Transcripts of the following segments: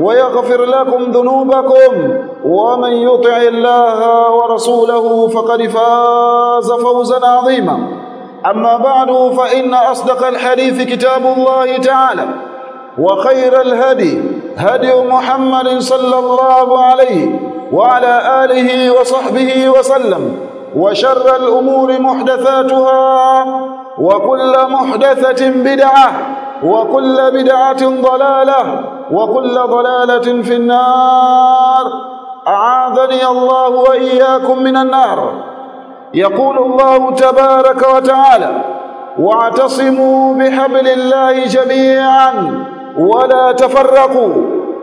ويغفر لكم ذنوبكم ومن يطع الله ورسوله فقد فاز فوزا عظيما. أما بعد فإن أصدق الحديث كتاب الله تعالى وخير الهدي هدي محمد صلى الله عليه وعلى آله وصحبه وسلم وشر الأمور محدثاتها وكل محدثة بدعة وكل بدعة ضلالة وكل ضلالة في النار. أعاذني الله وإياكم من النار. يقول الله تبارك وتعالى واعتصموا بحبل الله جميعا ولا تفرقوا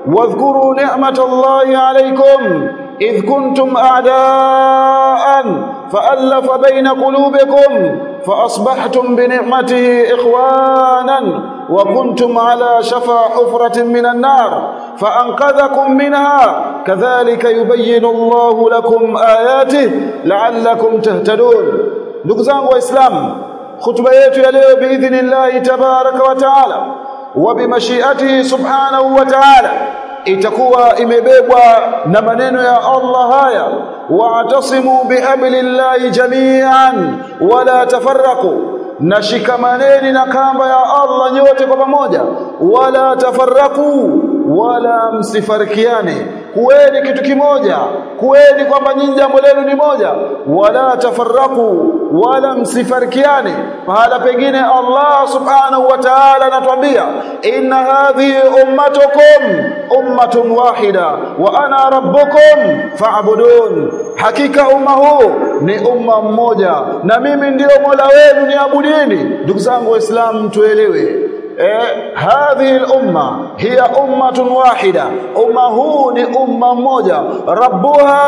واذكروا نعمة الله عليكم إذ كنتم أعداء فألف بين قلوبكم فأصبحتم بنعمته إخوانا. وكنتم على شفا حفرة من النار فأنقذكم منها. كذلك يبين الله لكم آياته لعلكم تهتدون. نقزان وإسلام خطبة leo بإذن الله تبارك وتعالى وبمشيئته سبحانه وتعالى. itakuwa imebebwa na maneno ya Allah haya wa'tasimu bihablillahi jami'an wala tafarraqu nashikamaneni na kamba ya Allah nyote kwa pamoja. Wala tafarraku wala msifarikiane. Kuweni kitu kimoja. Kuweni kwamba nyinyi jambo lenu ni moja. Wala tafarraku wala msifarikiane. Pahala pengine Allah subhanahu wa ta'ala anatuambia inna hadhihi ummatukum ummatun wahida wa ana rabbukum fa'budun. Hakika umma huu ni umma mmoja. Na mimi ndio Mola wenu niabudini ndugu zangu waislamu tuelewe eh, hadhihi al-umma hiya ummatun wahida. Umma huu ni umma mmoja. Rabbuha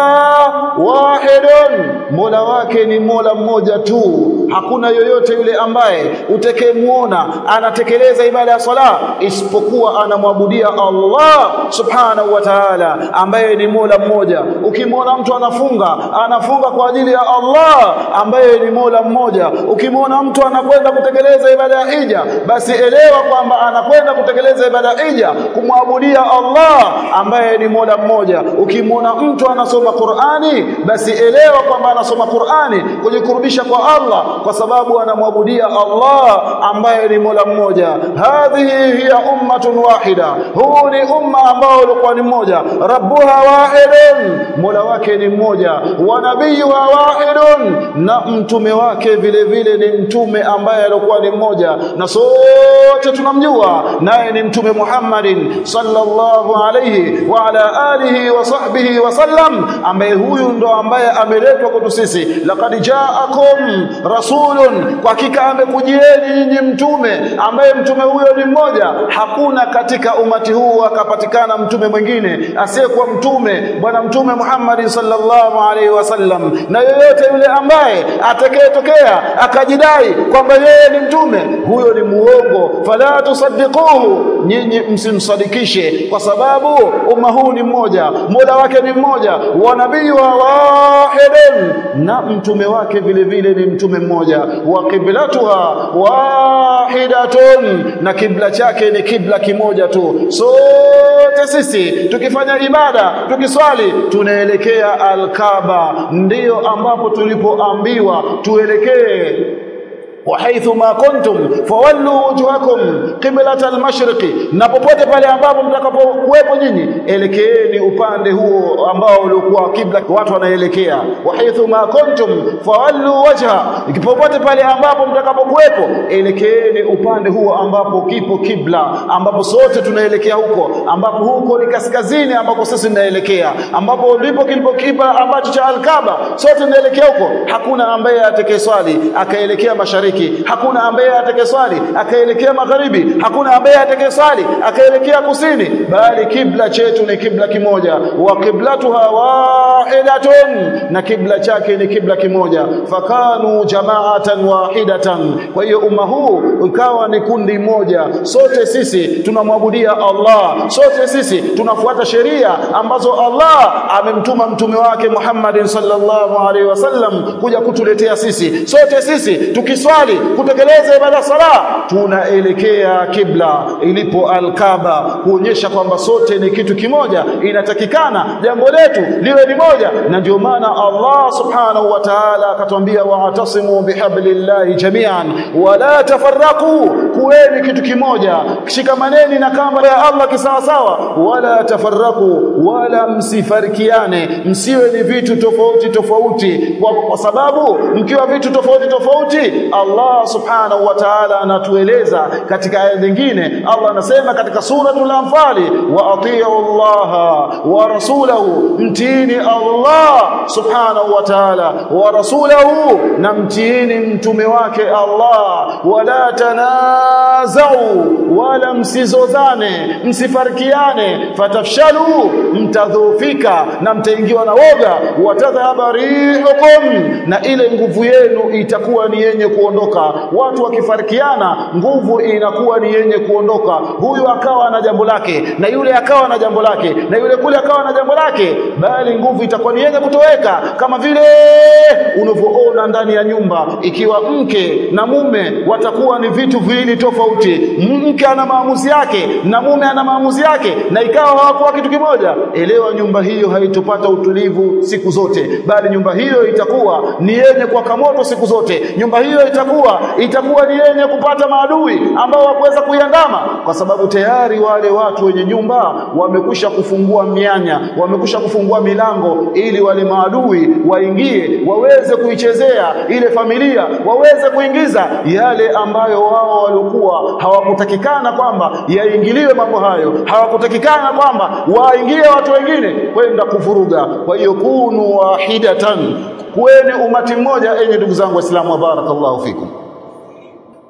wahidun. Mola wake ni mola mmoja tu. Hakuna yoyote yule ambaye utakemuona anatekeleza ibada ya sala isipokuwa anamwabudia Allah subhanahu wa ta'ala ambaye ni mola mmoja. Ukimwona mtu anafunga anafunga kwa ajili ya Allah ambaye ni mola mmoja. Ukimwona mtu anakwenda kutekeleza ibada ya hija basi elewa kwamba anakwenda kutekeleza ibada ija kumwabudia Allah ambaye ni mola mmoja. Ukimwona mtu anasoma Qur'ani basi elewa kwamba anasoma Qur'ani kujikurubisha kwa Allah kwa sababu anamwabudia Allah ambaye ni mola mmoja. Hadhihi hiya ummatun wahida. Huu ni umma ambao ulikuwa ni mmoja. Rabbuha wahidun mola wake ni mmoja wa nabii wa wahidun na mtume wake vile vile ni mtume ambaye alikuwa ni mmoja na sote tunamjua naye ni mtume Muhammadin sallallahu alayhi wa ala alihi wa sahbihi wa sallam ambaye huyu ndo ambaye ameletwa kwetu sisi. Laqad ja'akum rasulun kwa hakika amekujieni nyinyi mtume ambaye mtume huyo ni mmoja. Hakuna katika umati huu akapatikana mtume mwingine asiyekuwa mtume bwana mtume Muhammad sallallahu alaihi wasallam. Na yoyote yule ambaye atakayetokea akajidai kwamba yeye ni mtume huyo ni muongo. Fala tusaddiquhu nyinyi msimsadikishe kwa sababu umma huu ni mmoja mola wake ni mmoja wa nabii wa wahidun na mtume wake vile vile ni mtume mmoja. Wa qiblatuha wahidatun na kibla chake ni kibla kimoja tu. Sote sisi tukifanya ibada tukiswali tunaelekea alkaba ndiyo ambapo tulipoambiwa tuelekee وحيث ما كنتم فولوا وجوهكم قبلة المشرق na popote pale ambapo mtakapokuwepo nyinyi elekeeni upande huo ambao ulikuwa kibla watu wanaelekea وحيث ما كنتم فولوا وجها popote pale ambapo mtakapokuwepo elekeeni upande huo ambapo kipo kibla ambapo sote tunaelekea huko ambapo huko ni kaskazini ambapo sisi tunaelekea ambapo ndipo kilipo kibla ambacho cha alkaba sote tunaelekea huko hakuna ambaye atakayeswali akaelekea mashariki mashariki. Hakuna ambaye atakayeswali akaelekea magharibi. Hakuna ambaye atakayeswali akaelekea kusini. Bali kibla chetu ni kibla kimoja. Wa kiblatuha wahidatun. Na kibla chake ni kibla kimoja. Fakanu jama'atan wahidatan. Kwa hiyo umma huu ukawa ni kundi moja. Sote sisi tunamwabudia Allah. Sote sisi tunafuata sheria ambazo Allah amemtuma mtume wake Muhammadin sallallahu alaihi wasallam kuja kutuletea sisi. Sote sisi tukiswali kuswali kutekeleza ibada sala. Tunaelekea kibla ilipo alkaba kuonyesha kwamba sote ni kitu kimoja inatakikana jambo letu liwe ni moja. Na ndio maana Allah subhanahu wa ta'ala akatwambia wa'tasimu bihablillahi jami'an wala tafarraqu. Kuweni kitu kimoja shikamaneni na kamba ya Allah kisawasawa. Wala tafarraqu wala msifarikiane. Msiwe ni vitu tofauti tofauti. Kwa, kwa sababu mkiwa vitu tofauti tofauti Allah subhanahu wa ta'ala anatueleza katika aya nyingine. Allah anasema katika suratul anfali wa atii'u Allah wa rasulahu. Mtiini Allah subhanahu wa ta'ala wa rasulahu na mtiini mtume wake Allah. Wala tanazau wala msizozane msifarikiane. Fatafshalu mtadhufika na mtaingiwa na woga. Watadhabari rihukum na ile nguvu yenu itakuwa ni yenye kuondoka watu wakifarikiana nguvu inakuwa ni yenye kuondoka. Huyu akawa na jambo lake na yule akawa na jambo lake na yule kule akawa na jambo lake bali nguvu itakuwa ni yenye kutoweka kama vile unavyoona ndani ya nyumba. Ikiwa mke na mume watakuwa ni vitu viwili tofauti. Mke ana maamuzi yake na mume ana maamuzi yake na ikawa hawakuwa kitu kimoja. Elewa nyumba hiyo haitopata utulivu siku zote bali nyumba hiyo itakuwa ni yenye kwa moto siku zote. Nyumba hiyo itakuwa itakuwa ni yenye kupata maadui ambao wakuweza kuiandama kwa sababu tayari wale watu wenye nyumba wamekusha kufungua mianya wamekusha kufungua milango ili wale maadui waingie waweze kuichezea ile familia waweze kuingiza yale ambayo wao walikuwa hawakutakikana kwamba yaingiliwe mambo hayo hawakutakikana kwamba waingie watu wengine kwenda kuvuruga. Kwa hiyo kunu wahidatan kuweni umati mmoja enye ndugu zangu waislamu wa barakallahu fikum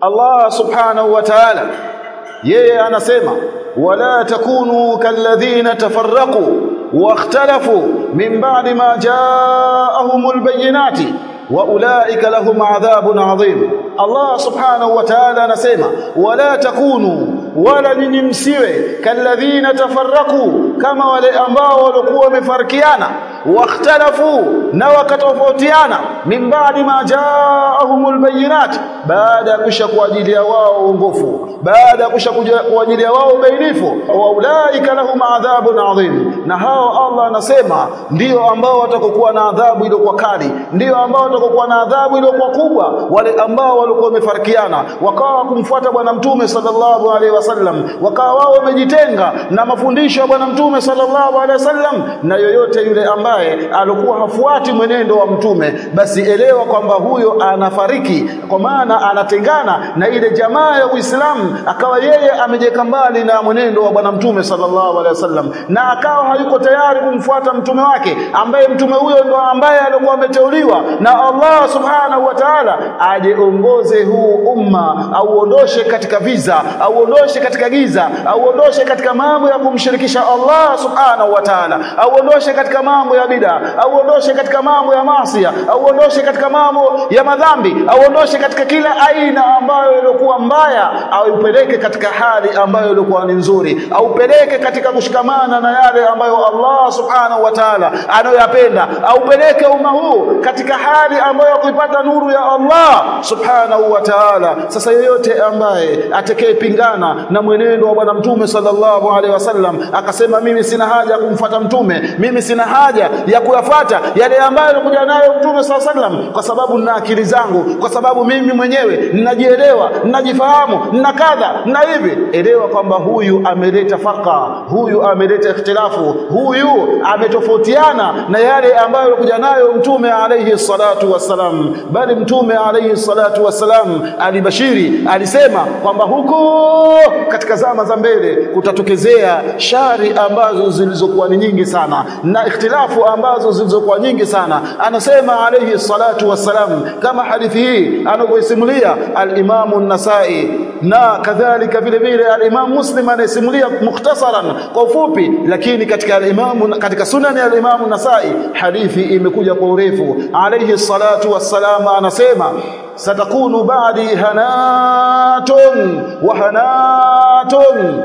Allah subhanahu wa ta'ala yeye anasema wala takunu kalladhina tafarraqu واختلفوا من بعد ما جاءهم البينات واولئك لهم عذاب عظيم Allah subhanahu wa ta'ala anasema wala takunu wala nyinyi msiwe kalladhina tafarraku kama wale ambao walikuwa wamefarikiana wakhtalafu na wakatofautiana. Min baadi ma jaahumul bayinat baada ya kusha kuajilia wao uongofu baada ya kusha kuajilia wao ubainifu wa ulaika lahum adhabun adhim na hao Allah anasema ndio ambao watakokuwa na adhabu iliyokuwa kali ndio ambao watakokuwa na adhabu iliyokuwa kubwa wale ambao walikuwa wamefarikiana. Wakawa kumfuata bwana mtume sallallahu alaihi wasallam wakawa wao wamejitenga na mafundisho ya bwana mtume sallallahu alaihi wasallam na yoyote yule ambaye ambaye alikuwa hafuati mwenendo wa mtume basi elewa kwamba huyo anafariki. Kwa maana anatengana na ile jamaa ya Uislamu akawa yeye amejeka mbali na mwenendo wa bwana mtume sallallahu alaihi wasallam na akawa hayuko tayari kumfuata mtume wake ambaye mtume huyo ndo ambaye alikuwa ameteuliwa na Allah subhanahu wa ta'ala ajeongoze huu umma auondoshe katika viza auondoshe katika giza auondoshe katika mambo ya kumshirikisha Allah subhanahu wa ta'ala auondoshe katika mambo ya bid'a auondoshe katika mambo ya maasi auondoshe katika mambo ya madhambi auondoshe katika kila aina ambayo ilikuwa mbaya aupeleke katika hali ambayo ilikuwa ni nzuri aupeleke katika kushikamana na yale ambayo Allah subhanahu wa ta'ala anayoyapenda aupeleke umma huu katika hali ambayo kuipata nuru ya Allah subhanahu wa ta'ala. Sasa yoyote ambaye atakayepingana na mwenendo wa bwana mtume sallallahu alaihi wasallam akasema mimi sina haja kumfuata mtume mimi sina haja ya kuyafuata yale ambayo alikuja nayo mtume SAW sallam, kwa sababu nina akili zangu kwa sababu mimi mwenyewe ninajielewa ninajifahamu nina kadha na hivi. Elewa kwamba huyu ameleta faka, huyu ameleta ikhtilafu huyu ametofautiana na yale ambayo alikuja nayo mtume alayhi salatu wassalam. Bali mtume alayhi salatu wassalam alibashiri alisema kwamba huko katika zama za mbele kutatokezea shari ambazo zilizokuwa ni nyingi sana na ikhtilafu ambazo zilizokuwa nyingi sana. Anasema alayhi salatu wassalam kama hadithi hii anavyoisimulia al-Imam an-Nasa'i na kadhalika vile vile al-Imam Muslim anasimulia mukhtasaran kwa ufupi lakini katika al-Imam katika sunan ya al-Imam an-Nasa'i hadithi imekuja kwa urefu. Alayhi salatu wassalam anasema satakunu ba'di hanatun wa hanatun.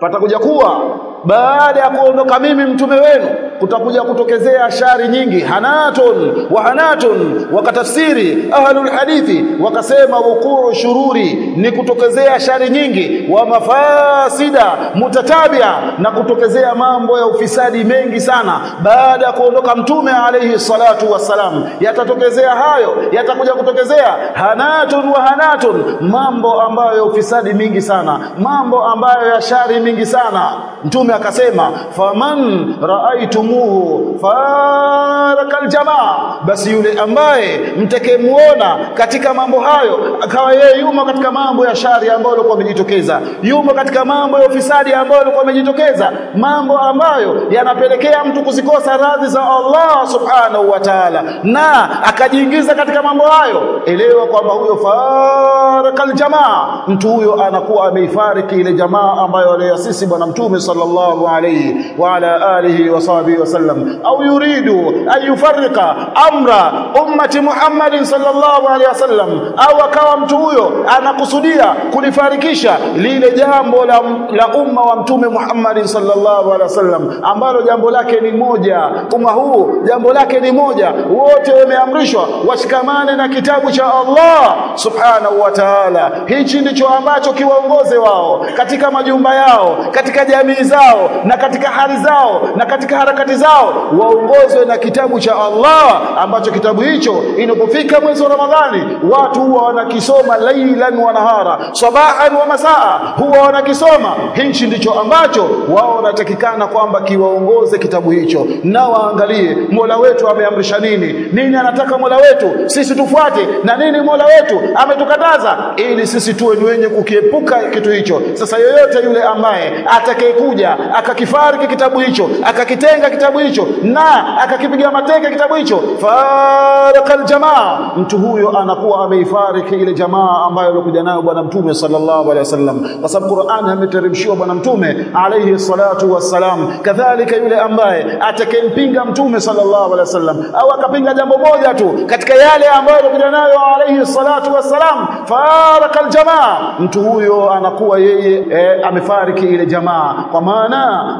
Patakuja kuwa baada ya kuondoka mimi mtume wenu kutakuja kutokezea shari nyingi. Hanatun wa hanatun wakatafsiri ahlul hadithi wakasema wukuu shururi ni kutokezea shari nyingi. Wa mafasida mutatabia na kutokezea mambo ya ufisadi mengi sana. Baada ya kuondoka mtume alayhi salatu wassalam yatatokezea hayo yatakuja kutokezea hanatun wa hanatun mambo ambayo ya ufisadi mingi sana mambo ambayo ya shari mingi sana. Mtume akasema faman raaitumuhu faraka jamaa. Basi yule ambaye mtakemuona katika mambo hayo akawa yeye yumo katika mambo ya shari ambayo alikuwa amejitokeza yumo katika mambo ya ufisadi ambayo alikuwa amejitokeza mambo ambayo yanapelekea mtu kuzikosa radhi za Allah subhanahu wa ta'ala na akajiingiza katika mambo hayo. Elewa kwamba huyo faraka jamaa mtu huyo anakuwa ameifariki ile jamaa ambayo aliyasisi bwana mtume sallallahu alayhi wa ala alihi wa sahbihi wasallam يريد yuridu an yufarrika amra ummati Muhammadin sallallahu alayhi wasallam au akawa mtu huyo anakusudia kulifarikisha lile jambo la, la umma wa mtume Muhammadin sallallahu alayhi wasallam ambalo jambo lake ni moja. Umma huu jambo lake ni moja. Wote wameamrishwa washikamane na kitabu cha Allah subhanahu wa ta'ala. Hichi ndicho ambacho kiwaongoze wao katika majumba yao katika jamii zao na katika hali zao na katika harakati zao waongozwe na kitabu cha Allah ambacho kitabu hicho inapofika mwezi wa Ramadhani watu huwa wanakisoma lailan wa nahara sabahan wa masaa huwa wanakisoma. Hichi ndicho ambacho wao wanatakikana kwamba kiwaongoze kitabu hicho. Na waangalie Mola wetu ameamrisha nini? Nini anataka Mola wetu? Sisi tufuate. Na nini Mola wetu ametukataza? Ili sisi tuwe wenye kukiepuka kitu hicho. Sasa yoyote yule ambaye atakayekuja akakifariki kitabu hicho akakitenga kitabu hicho na akakipiga mateke kitabu hicho. Farakal jamaa mtu huyo anakuwa ameifariki ile jamaa ambayo alikuja nayo bwana mtume sallallahu alaihi wasallam. Kwa sababu Qur'an ameteremshiwa bwana mtume alaihi salatu wassalam. Kadhalika yule ambaye atakempinga mtume sallallahu alaihi wasallam au akapinga jambo moja tu katika yale ambayo alikuja nayo alaihi salatu wassalam. Farakal jamaa mtu huyo anakuwa yeye e, amefariki ile jamaa. Kwa maana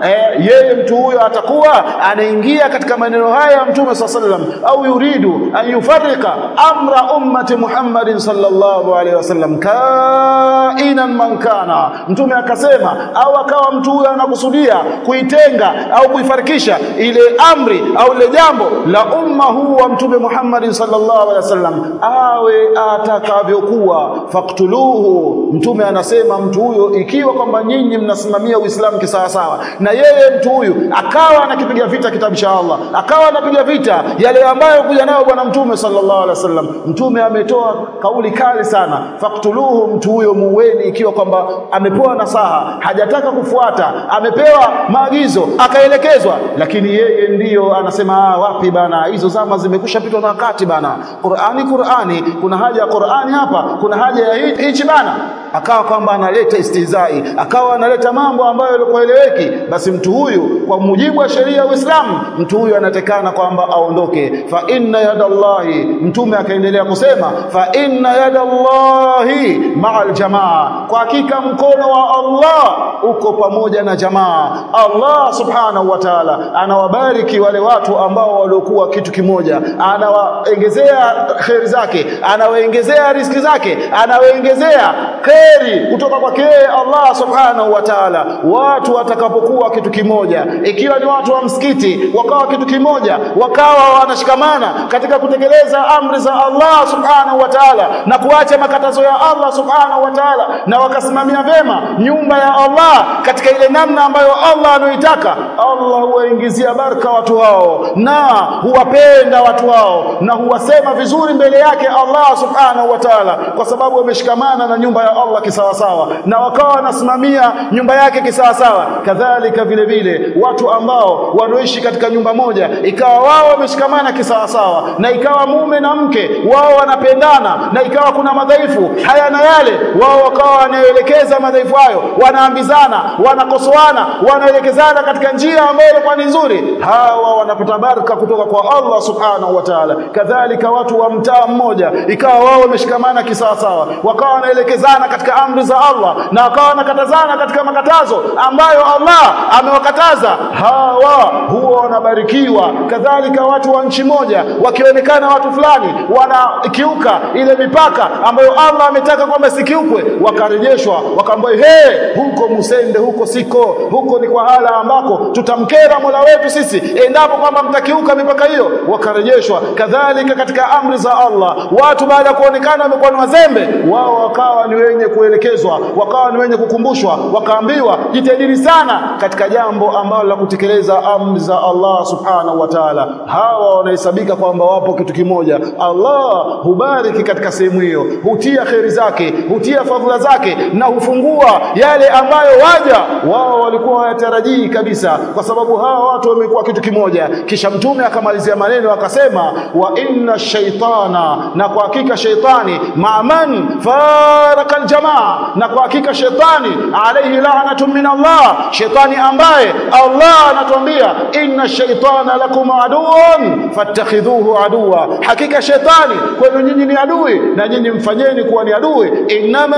e, yeye mtu huyo atakuwa anaingia katika maneno haya ya mtume sallallahu au yuridu an yufarrika amra ummati Muhammadin sallallahu alaihi wasallam kainan man kana. Mtume akasema au akawa mtu huyo anakusudia kuitenga au kuifarikisha ile amri au ile jambo la umma huu wa mtume Muhammadin sallallahu alaihi wasallam awe atakavyokuwa. Faktuluhu mtume anasema mtu huyo ikiwa kwamba nyinyi mnasimamia Uislamu kisawasawa na yeye mtu huyu akawa anakipiga vita kitabu cha Allah akawa anapiga vita yale ambayo kuja nayo bwana mtume sallallahu alaihi wasallam. Mtume ametoa kauli kali sana faktuluhu mtu huyo muweni ikiwa kwamba amepewa nasaha hajataka kufuata amepewa maagizo akaelekezwa. Lakini yeye ndiyo anasema ah, wapi bana hizo zama zimekushapitwa na wakati bana. Qur'ani Qur'ani kuna haja ya Qur'ani hapa kuna haja ya hichi bana akawa kwamba analeta istizai akawa analeta mambo ambayo yalikueleweki basi mtu huyu kwa mujibu wa sheria ya Uislamu mtu huyu anatekana kwamba aondoke. Fa inna yadallahi mtume akaendelea kusema fa inna yadallahi ma'al jamaa kwa hakika mkono wa Allah uko pamoja na jamaa. Allah subhanahu wa ta'ala anawabariki wale watu ambao waliokuwa kitu kimoja anawaongezea kheri zake anawaongezea riziki zake anawaongezea kheri kutoka kwake Allah subhanahu wa ta'ala. Watu watakapokuwa kitu kimoja ikiwa ni watu wa msikiti wakawa kitu kimoja wakawa wanashikamana katika kutekeleza amri za Allah subhanahu wa ta'ala na kuacha makatazo ya Allah subhanahu wa ta'ala na wakasimamia vema nyumba ya Allah katika ile namna ambayo Allah anaitaka Allah huwaingizia baraka watu hao na huwapenda watu hao na huwasema vizuri mbele yake Allah subhanahu wa ta'ala kwa sababu wameshikamana na nyumba ya Allah kisawasawa na wakawa wanasimamia nyumba yake kisawasawa. Kadhalika vile vile watu ambao wanaoishi katika nyumba moja ikawa wao wameshikamana kisawasawa na ikawa mume na mke wao wanapendana na ikawa kuna madhaifu haya na yale wao wakawa wanaelekeza madhaifu hayo wanaambizana wanakosoana wanaelekezana katika njia ambayo ilikuwa ni nzuri. Hawa wanapata baraka kutoka kwa Allah subhanahu wa ta'ala. Kadhalika watu wa mtaa mmoja ikawa wao wameshikamana kisawasawa wakawa wanaelekezana katika amri za Allah na wakawa wanakatazana katika makatazo ambayo Allah amewakataza. Hawa huwa wanabarikiwa. Kadhalika watu wa nchi moja wakionekana watu fulani wanakiuka ile mipaka ambayo Allah ametaka kwamba sikiukwe. Wakarejeshwa wakaambiwa he huko musende huko siko huko ni kwa hala ambako tutamkera Mola wetu sisi endapo kwamba mtakiuka mipaka hiyo. Wakarejeshwa. Kadhalika katika amri za Allah watu baada ya kuonekana wamekuwa ni wazembe wao wakawa ni wenye kuelekezwa wakawa ni wenye kukumbushwa wakaambiwa jitahidini sana katika jambo ambalo la kutekeleza amri za Allah subhanahu wa ta'ala. Hawa wanahesabika kwamba wapo kitu kimoja. Allah hubariki katika sehemu hiyo hutia kheri zake hutia fadhila zake na hufungua yale ambayo waja. Wao walikuwa hawatarajii kabisa kwa sababu hawa watu wamekuwa kitu kimoja. Kisha mtume akamalizia maneno akasema wa inna shaitana na kwa hakika shaitani ma'man faraka aljamaa na kwa hakika shetani alayhi la'natu min Allah shetani ambaye Allah anatuambia inna shaitana lakum aduun fattakhidhuhu aduwa hakika shetani kwenu nyinyi ni adui na nyinyi mfanyeni kuwa ni adui. Inma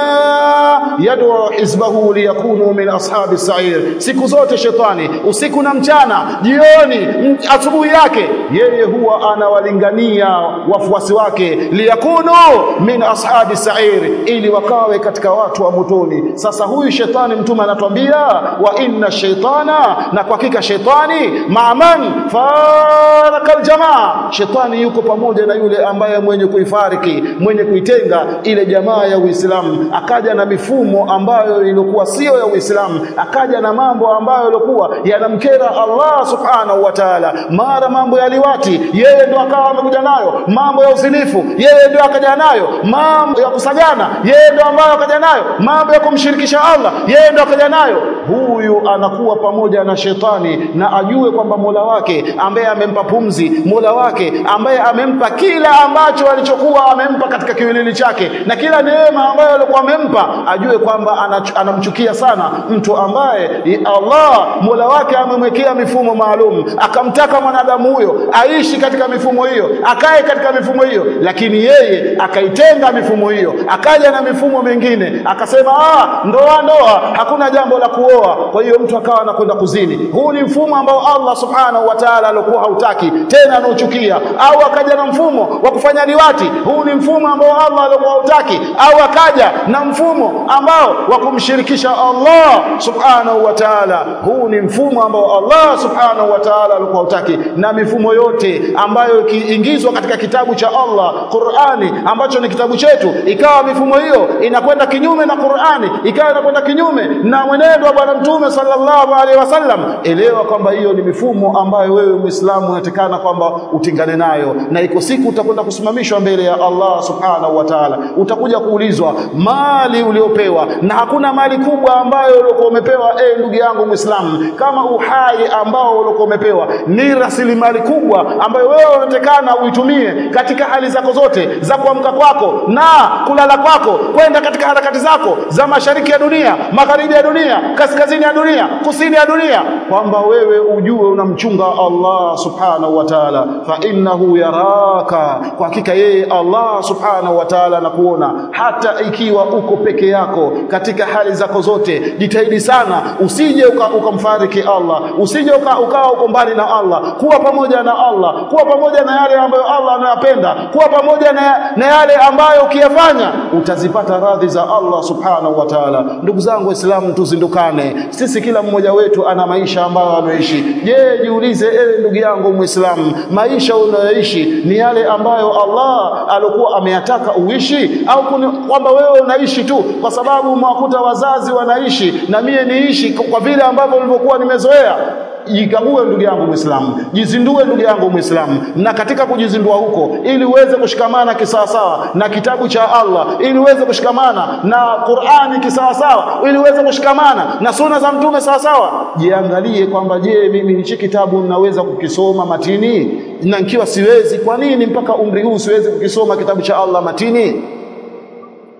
yad'u hizbahu liyakunu min ashabi sa'ir. Siku zote shetani usiku na mchana jioni asubuhi yake yeye huwa anawalingania wafuasi wake. Liyakunu min ashabi sa'ir ili wakawe katika watu wa motoni sasa huyu shetani mtume anatuambia wa inna shaitana, na kwa hakika shetani maaman faraka aljamaa shetani yuko pamoja na yule ambaye mwenye kuifariki mwenye kuitenga ile jamaa ya Uislamu. Akaja na mifumo ambayo ilikuwa sio ya Uislamu. Akaja na mambo ambayo yalikuwa yanamkera Allah subhanahu wa ta'ala. Mara mambo ya liwati yeye ndo akawa amekuja nayo. Mambo ya uzinifu yeye ndo akaja nayo. Mambo ya kusagana yeye ndo ambayo akaja nayo mambo ya kumshirikisha Allah yeye ndo akaja nayo. Huyu anakuwa pamoja na shetani na ajue kwamba Mola wake ambaye amempa pumzi Mola wake ambaye amempa kila ambacho alichokuwa amempa katika kiwilili chake na kila neema ambayo alikuwa amempa ajue kwamba anamchukia sana mtu ambaye Allah Mola wake amemwekea mifumo maalum akamtaka mwanadamu huyo aishi katika mifumo hiyo akae katika mifumo hiyo lakini yeye akaitenga mifumo hiyo akaja na mifumo mingine akasema ah ndoa ndoa hakuna jambo la kuoa. Kwa hiyo mtu akawa anakwenda kuzini. Huu ni mfumo ambao Allah subhanahu wa ta'ala alikuwa hautaki tena anauchukia. Au akaja na mfumo wa kufanya liwati huu ni mfumo ambao Allah alikuwa hautaki. Au akaja na mfumo ambao wa kumshirikisha Allah subhanahu wa ta'ala. Huu ni mfumo ambao Allah subhanahu wa ta'ala alikuwa hautaki. Na mifumo yote ambayo ikiingizwa katika kitabu cha Allah Qur'ani ambacho ni kitabu chetu ikawa mifumo hiyo inakwenda kinyume na Qur'ani ikawa inakwenda kinyume na mwenendo wa bwana mtume sallallahu alaihi wasallam. Elewa kwamba hiyo ni mifumo ambayo wewe muislamu unatakana kwamba utingane nayo na iko siku utakwenda kusimamishwa mbele ya Allah subhanahu wa ta'ala. Utakuja kuulizwa mali uliopewa na hakuna mali kubwa ambayo uliokuwa umepewa eh ndugu yangu muislamu kama uhai ambao uliokuwa umepewa ni rasilimali kubwa ambayo wewe unatakana uitumie katika hali zako zote za kuamka kwako na kulala kwako kwenda katika harakati zako za mashariki ya dunia magharibi ya dunia kaskazini ya dunia kusini ya dunia kwamba wewe ujue unamchunga Allah subhanahu wa ta'ala. Fa innahu yaraka kwa hakika yeye Allah subhanahu wa ta'ala anakuona hata ikiwa uko peke yako katika hali zako zote jitahidi sana usije ukamfariki uka Allah usije ukawa uka uko mbali na Allah. Kuwa pamoja na Allah kuwa pamoja na yale ambayo Allah anayapenda kuwa pamoja na, na yale ambayo ukiyafanya utazipata radhi za Allah subhanahu wa ta'ala. Ndugu zangu waislamu tuzindukane. Sisi kila mmoja wetu ana maisha ambayo anaishi je jiulize ewe ndugu yangu muislamu maisha unayoishi ni yale ambayo Allah alikuwa ameyataka uishi? Au kwamba wewe unaishi tu kwa sababu mwakuta wazazi wanaishi na mie niishi kwa vile ambavyo nilivyokuwa nimezoea jikague ndugu yangu Muislamu, jizindue ndugu yangu Muislamu, na katika kujizindua huko, ili uweze kushikamana kisawasawa na kitabu cha Allah, ili uweze kushikamana na Qur'ani kisawasawa, ili uweze kushikamana na suna za Mtume sawasawa, jiangalie kwamba je, mimi hichi kitabu naweza kukisoma matini, na nikiwa siwezi, kwa nini mpaka umri huu siwezi kukisoma kitabu cha Allah matini?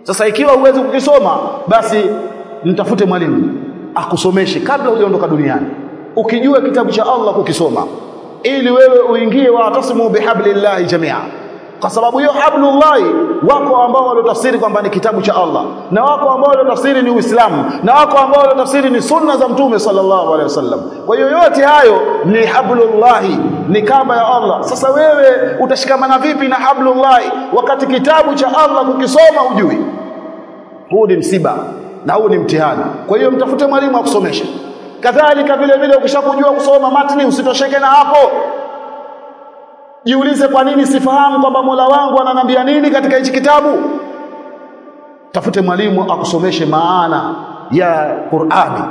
Sasa ikiwa uwezi kukisoma, basi mtafute mwalimu akusomeshe kabla hujaondoka duniani ukijua kitabu cha Allah kukisoma ili wewe uingie wa atasimu bihablillahi jamia. Kwa sababu hiyo hablullahi wako ambao waliotafsiri kwamba ni kitabu cha Allah na wako ambao waliotafsiri ni Uislamu na wako ambao waliotafsiri ni sunna za Mtume sallallahu alaihi wasallam. Kwa hiyo yote hayo ni hablullahi ni kamba ya Allah. Sasa wewe utashikamana vipi na hablullahi wakati kitabu cha Allah kukisoma hujui? Huu ni msiba na huu ni mtihani. Kwa hiyo mtafute mwalimu akusomeshe kadhalika vile vile ukishakujua kusoma matni usitosheke na hapo. Jiulize kwa nini sifahamu kwamba Mola wangu ananambia nini katika hichi kitabu. Tafute mwalimu akusomeshe maana ya Qur'ani.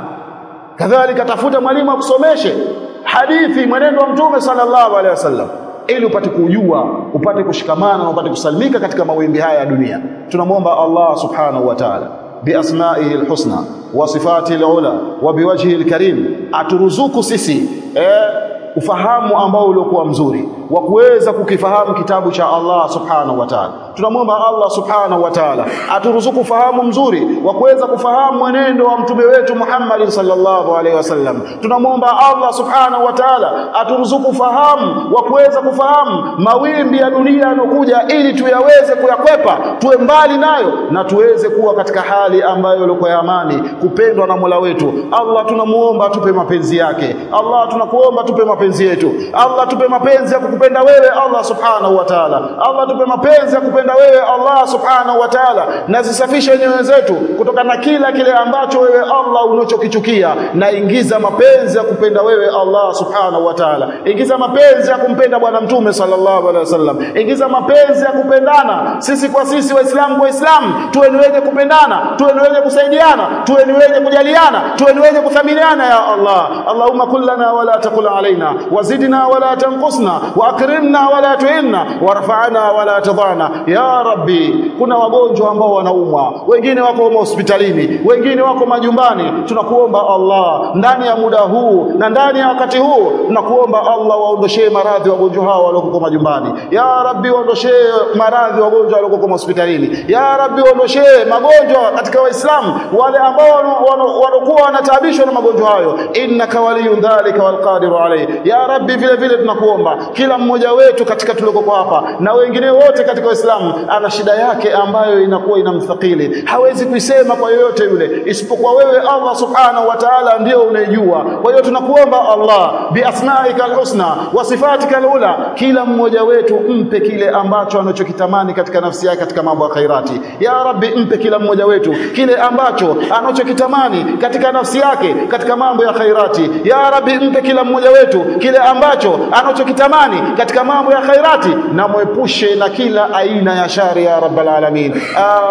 Kadhalika tafuta mwalimu akusomeshe hadithi mwenendo wa mtume sallallahu alaihi wasallam ili upate kujua upate kushikamana na upate kusalimika katika mawimbi haya ya dunia. Tunamwomba Allah subhanahu wa ta'ala بأسمائه الحسنى وصفاته العلى وبوجهه الكريم. اترزقوا سيسي؟ إيه؟ Ufahamu ambao uliokuwa mzuri wa kuweza kukifahamu kitabu cha Allah subhanahu wa ta'ala. Tunamwomba Allah subhanahu wa ta'ala aturuzuku ufahamu mzuri wa kuweza kufahamu mwenendo wa mtume wetu Muhammad sallallahu alaihi wasallam tunamwomba Allah subhanahu wa ta'ala aturuzuku ufahamu wa kuweza kufahamu mawimbi ya dunia yanokuja ili tuyaweze kuyakwepa tuwe mbali nayo na tuweze kuwa katika hali ambayo ilikuwa ya amani kupendwa na Mola wetu. Allah tunamuomba tupe mapenzi yake. Allah tunakuomba tupe mapenzi yetu. Allah tupe mapenzi ya kukupenda wewe Allah subhanahu wa ta'ala. Allah tupe mapenzi ya kupenda wewe Allah subhanahu wa ta'ala. Na zisafishe nyoyo zetu kutoka na kila kile ambacho wewe Allah unachokichukia. Na ingiza mapenzi ya kupenda wewe Allah subhanahu wa ta'ala. Ingiza mapenzi ya kumpenda bwana mtume sallallahu alaihi wasallam. Ingiza mapenzi ya kupendana sisi kwa sisi waislamu kwa waislamu. Tuwe ni wenye kupendana tuwe ni wenye kusaidiana tuwe ni wenye kujaliana tuwe ni wenye kuthaminiana ya Allah. Allahumma kullana wala taqul alaina wazidna wala tanqusna واكرمنا ولا تهنا وارفعنا ولا تضعنا ya rabbi kuna wagonjwa ambao wanaumwa wengine wako hospitalini wengine wako majumbani tunakuomba Allah ndani ya muda huu na ndani ya wakati huu tunakuomba Allah waondoshee maradhi wagonjwa hao walioko majumbani ya rabbi waondoshee maradhi wagonjwa walioko hospitalini ya rabbi waondoshee magonjwa katika waislamu wale ambao walokuwa wanataabishwa na magonjwa hayo innaka waliyun dhalika walqadiru alayhi ya rabbi vile vile tunakuomba. Kila mmoja wetu katika tuliko hapa na wengine wote katika waislamu ana shida yake ambayo inakuwa inamthakili hawezi kuisema kwa yoyote yule isipokuwa wewe Allah subhanahu wa ta'ala ndio unayejua kwa hiyo tunakuomba Allah biasmaika alhusna wa sifatika alula. Kila mmoja wetu mpe kile ambacho anachokitamani katika nafsi yake katika mambo ya khairati. Ya rabbi mpe kila mmoja wetu kile ambacho anachokitamani katika nafsi yake katika mambo ya khairati. Ya rabbi mpe kila mmoja wetu kile ambacho anachokitamani katika mambo ya khairati na mwepushe na kila aina ya shari ya rabbal alamin.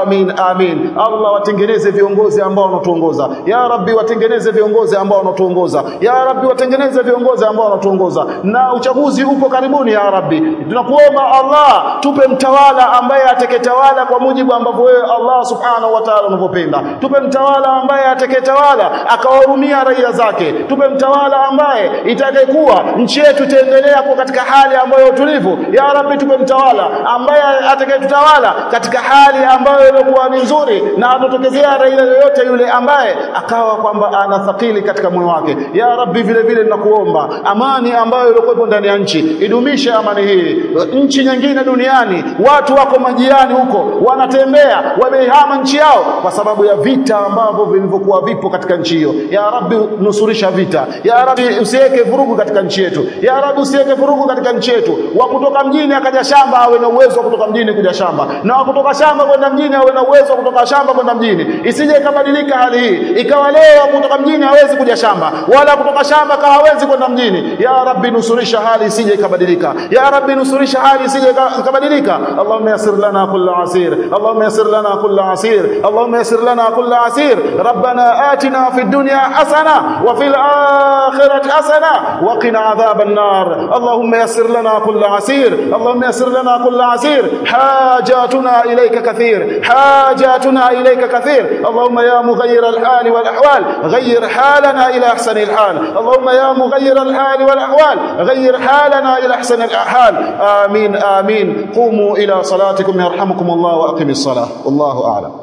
Amin amin. Allah watengeneze viongozi ambao wanatuongoza. Ya rabbi watengeneze viongozi ambao wanatuongoza. Ya rabbi watengeneze viongozi ambao wanatuongoza. Na uchaguzi upo karibuni ya rabbi. Tunakuomba Allah tupe mtawala ambaye ateketawala kwa mujibu ambavyo wewe Allah subhanahu wa ta'ala unavyopenda. Tupe mtawala ambaye ateketawala akawahurumia raia zake. Tupe mtawala ambaye itakayekuwa nchi yetu itaendelea kuwa katika hali ambayo utulivu ya rabbi tupe mtawala ambaye atakayetutawala katika hali ambayo ilikuwa ni nzuri na atotokezea raia yoyote yule ambaye akawa kwamba ana thakili katika moyo wake. Ya rabbi vile vile ninakuomba amani ambayo ilikuwa ndani ya nchi idumishe amani hii. Nchi nyingine duniani watu wako majiani huko wanatembea wameihama nchi yao kwa sababu ya vita ambavyo vilivyokuwa vipo katika nchi hiyo. Ya rabbi nusurisha vita. Ya rabbi usiweke vurugu katika nchi yetu ya rabbi usiweke vurugu katika nchi yetu wa kutoka mjini akaja shamba awe na uwezo wa kutoka mjini kuja shamba na wa kutoka shamba kwenda mjini awe na uwezo wa kutoka shamba kwenda mjini isije ikabadilika hali hii ikawa leo kutoka mjini hawezi kuja shamba wala kutoka shamba kawa hawezi kwenda mjini ya rabbi nusurisha hali isije ikabadilika ya rabbi nusurisha hali isije ikabadilika allahumma yassir lana kull asir allahumma yassir lana kull asir allahumma yassir lana kull asir rabbana atina fid dunya hasana wa fil akhirati hasana wa qina adhaban nar allahumma yassir lana kull asir allahumma yassir lana kull asir حاجاتنا إليك كثير. حاجاتنا إليك كثير. اللهم يا مغير الحال والأحوال غير حالنا إلى أحسن الحال. اللهم يا مغير الحال والأحوال غير حالنا إلى أحسن الحال آمين آمين. قوموا إلى صلاتكم يرحمكم الله وأقم الصلاة. والله أعلم.